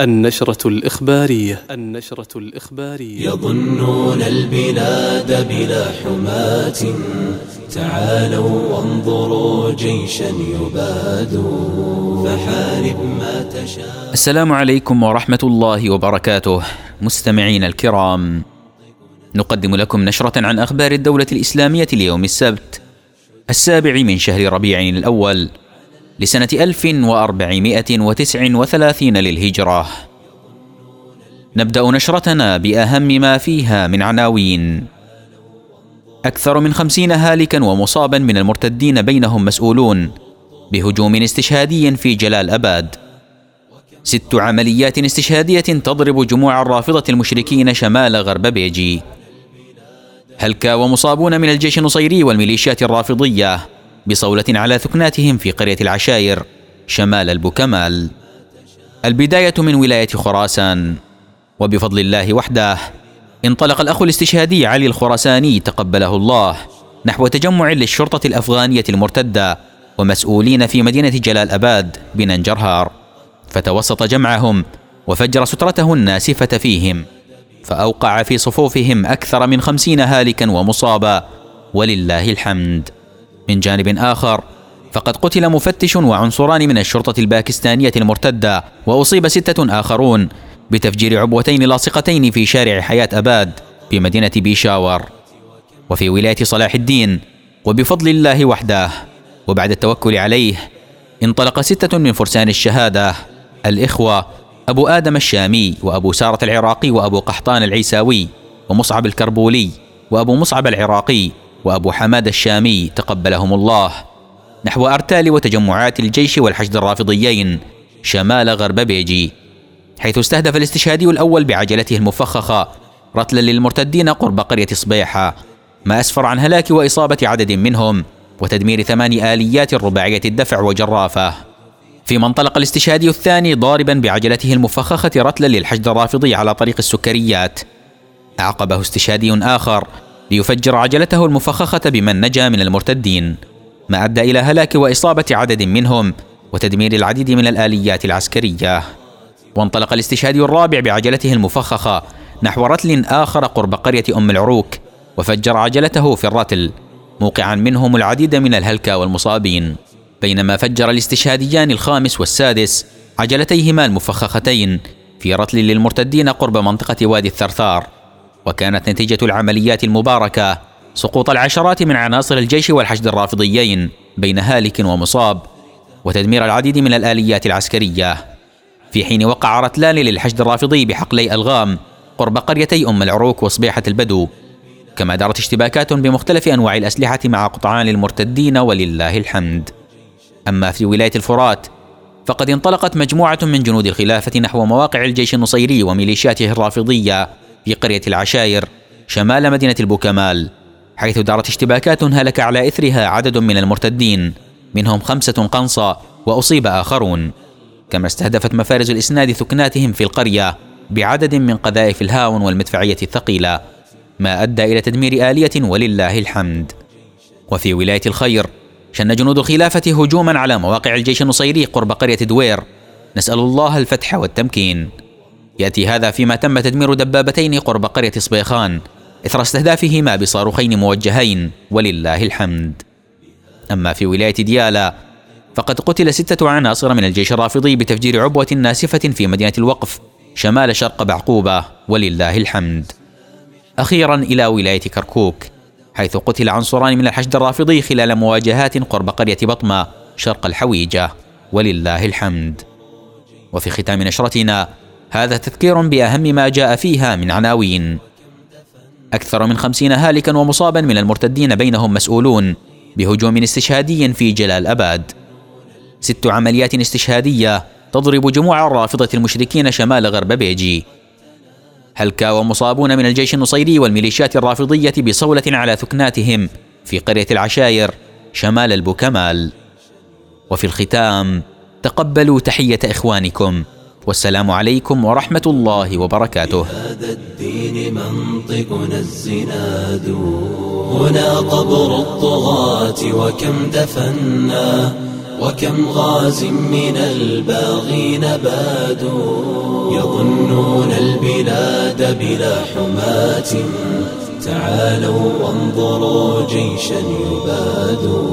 النشرة الإخبارية. النشرة الإخبارية. يظنون البلاد بلا حماة. تعالوا وانظروا جيشا يباد. فحارب ما تشاء. السلام عليكم ورحمة الله وبركاته. مستمعين الكرام نقدم لكم نشرة عن أخبار الدولة الإسلامية ليوم السبت السابع من شهر ربيع الأول. لسنة 1439 للهجرة. نبدأ نشرتنا بأهم ما فيها من عناوين. أكثر من خمسين هالكا ومصابا من المرتدين بينهم مسؤولون بهجوم استشهادي في جلال أباد. ست عمليات استشهادية تضرب جموع الرافضة المشركين شمال غرب بيجي. هلكا ومصابون من الجيش النصيري والميليشيات الرافضية. بصولة على ثكناتهم في قرية العشاير شمال البوكمال. البداية من ولاية خراسان. وبفضل الله وحده انطلق الأخ الاستشهادي علي الخراساني تقبله الله نحو تجمع للشرطة الأفغانية المرتدة ومسؤولين في مدينة جلال أباد بننجرهار. فتوسط جمعهم وفجر سترته الناسفة فيهم فأوقع في صفوفهم أكثر من خمسين هالكا ومصابا ولله الحمد. من جانب آخر. فقد قتل مفتش وعنصران من الشرطة الباكستانية المرتدة وأصيب ستة آخرون بتفجير عبوتين لاصقتين في شارع حياة أباد بمدينة بيشاور. وفي ولاية صلاح الدين وبفضل الله وحده. وبعد التوكل عليه انطلق ستة من فرسان الشهادة الإخوة أبو آدم الشامي وأبو سارة العراقي وأبو قحطان العيساوي ومصعب الكربولي وأبو مصعب العراقي. وأبو حماد الشامي تقبلهم الله. نحو أرتال وتجمعات الجيش والحشد الرافضيين شمال غرب بيجي. حيث استهدف الاستشهادي الأول بعجلته المفخخة رتلا للمرتدين قرب قرية صبيحة ما أسفر عن هلاك وإصابة عدد منهم وتدمير ثمان آليات رباعية الدفع وجرافة. فيما انطلق الاستشهادي الثاني ضاربا بعجلته المفخخة رتلا للحشد الرافضي على طريق السكريات. أعقبه استشهادي آخر ليفجر عجلته المفخخة بمن نجا من المرتدين ما أدى إلى هلاك وإصابة عدد منهم وتدمير العديد من الآليات العسكرية. وانطلق الاستشهادي الرابع بعجلته المفخخة نحو رتل آخر قرب قرية أم العروك وفجر عجلته في الرتل موقعا منهم العديد من الهلكى والمصابين. بينما فجر الاستشهاديان الخامس والسادس عجلتيهما المفخختين في رتل للمرتدين قرب منطقة وادي الثرثار. وكانت نتيجة العمليات المباركة سقوط العشرات من عناصر الجيش والحشد الرافضيين بين هالك ومصاب وتدمير العديد من الآليات العسكرية. في حين وقع رتلان للحشد الرافضي بحقلي ألغام قرب قريتي أم العروك وصبيحة البدو. كما دارت اشتباكات بمختلف أنواع الأسلحة مع قطعان المرتدين ولله الحمد. أما في ولاية الفرات فقد انطلقت مجموعة من جنود الخلافة نحو مواقع الجيش النصيري وميليشياته الرافضية في قرية العشاير شمال مدينة البوكمال حيث دارت اشتباكات هلك على إثرها عدد من المرتدين منهم خمسة قنصة وأصيب آخرون. كما استهدفت مفارز الإسناد ثكناتهم في القرية بعدد من قذائف الهاون والمدفعية الثقيلة ما أدى إلى تدمير آلية ولله الحمد. وفي ولاية الخير شن جنود الخلافة هجوما على مواقع الجيش النصيري قرب قرية دوير نسأل الله الفتح والتمكين. يأتي هذا فيما تم تدمير دبابتين قرب قرية صبيخان إثر استهدافهما بصاروخين موجهين ولله الحمد. أما في ولاية ديالا فقد قتل ستة عناصر من الجيش الرافضي بتفجير عبوة ناسفة في مدينة الوقف شمال شرق بعقوبة ولله الحمد. أخيرا إلى ولاية كركوك حيث قتل عنصران من الحشد الرافضي خلال مواجهات قرب قرية بطمة شرق الحويجة ولله الحمد. وفي ختام نشرتنا هذا تذكير بأهم ما جاء فيها من عناوين. أكثر من خمسين هالكا ومصابا من المرتدين بينهم مسؤولون بهجوم استشهادي في جلال أباد. ست عمليات استشهادية تضرب جموع الرافضة المشركين شمال غرب بيجي. هلكا ومصابون من الجيش النصيري والميليشيات الرافضية بصولة على ثكناتهم في قرية العشاير شمال البوكمال؟ وفي الختام تقبلوا تحية إخوانكم. والسلام عليكم ورحمة الله وبركاته. هذا الدين منطقنا الزناد. هنا قبر الطغاة وكم دفنا وكم غاز من الباغين بادوا. يظنون البلاد بلا حماة. تعالوا وانظروا جيشا يبادوا.